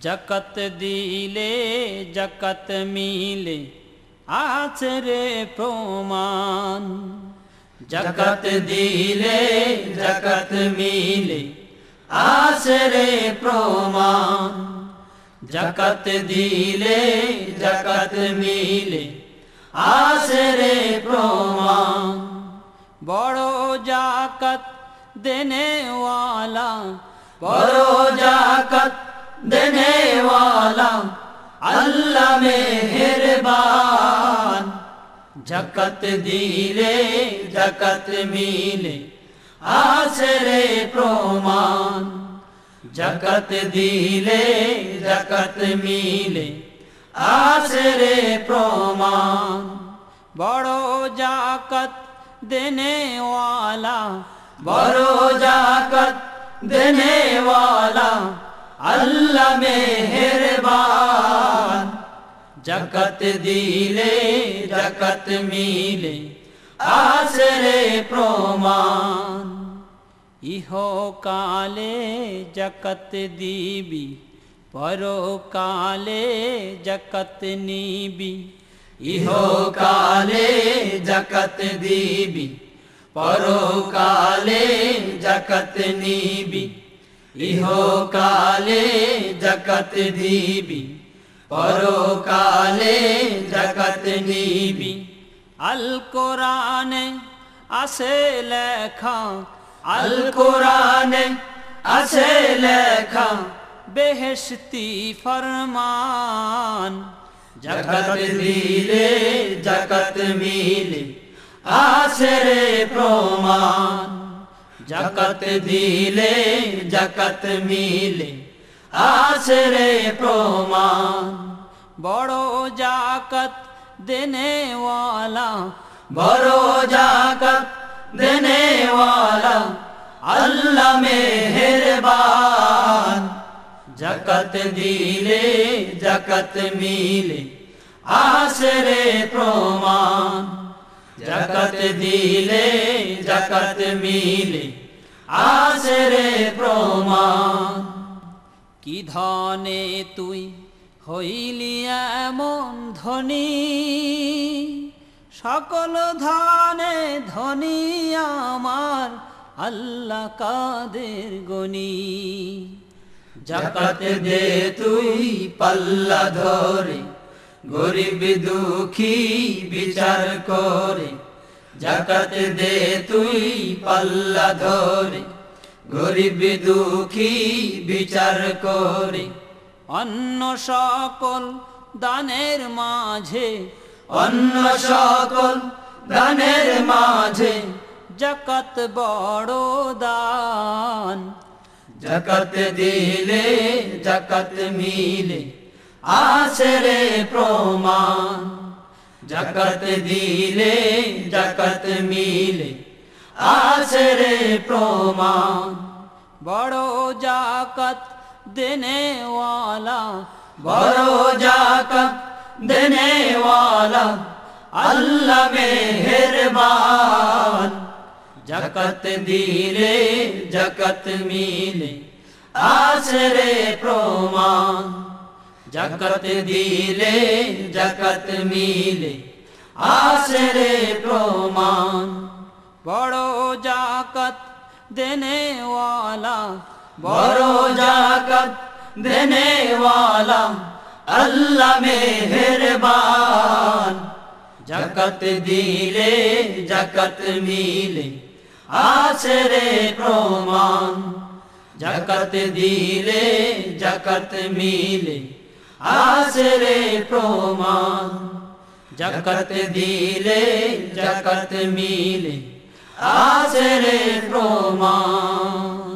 জকত দিলে জকত মিলে আছে রে প্রমাণ জকত দিলে জকত মিলে আছে রে প্রমাণ জকত দিলে জকত মিলে আছে রে প্রমাণ বড় জাকত দেনে ওয়ালা বড় জাকত দেনে ওয়ালা আল্লাহ মেহেরবান জকত দিলে জকত মিলে আসরে প্রমাণ জকত দিলে জকত মিলে আসরে প্রমাণ বড় জাকত দেনে ওয়ালা বড় জাকত দেনে ওয়ালা আল্লাহ মেহেরবান। জকত দিলে জকত মিলে আসরে প্রমাণ। ইহ কালে জকত দিবি, পরকালে জকত নিবি। ইহ কালে জকত দিবি, পরকালে জকত নিবি। ইহ কালে জকত দিবি পরকালে জগত নিবি আল কোরআনে আছে লেখা আল কোরআনে আছে লেখা বেহেশতি ফরমান। জগত দিলে জগত মিলে আছে রে প্রমাণ। জগত দিলে জগত মিলে আসরে প্রমাণ। বড় জাকত দেনে ওয়ালা বড় জাকত দেনে ওয়ালা আল্লাহ মেহেরবান। জকত দিলে, জকত মিলে আসরে প্রমাণ। জকত দিলে জকত মিলে আসরে প্রমাণ। কি ধনে তুই হইলি এমন ধনী? সকল ধনে ধনী আমার আল্লাহ কাদের গনি জাকাত দে তুই পাল্লা ধরে গরিব দুঃখী বিচার করে, জাকাত দে তুই পাল্লা ধরে। গরিব দুঃখী বিচার করে অন্য সকল দানের মাঝে অন্য সকল দানের মাঝে, জকত বড় দান। জকত দিলে জকত মিলে আসরে প্রমাণ। জকত দিলে জকত মিলে আসরে প্রমাণ। বড় জাকত দেনে বড় জাকত দেনে আল্লাহ মেহেরবান। জকত দিলে জকত মিলে আসরে প্রমাণ। জকত দিলে, জকত মিলে আসরে প্রমাণ। বড় জাকত দেনে বড় জাকত দেনে আল্লাহ মেহেরবান। জকত দিলে, জকত মিলে আসরে প্রমাণ। জকত দিলে, জকত মিলে আসরে প্রমাণ। জগত দিলে জগত মিলে আসরে প্রমাণ।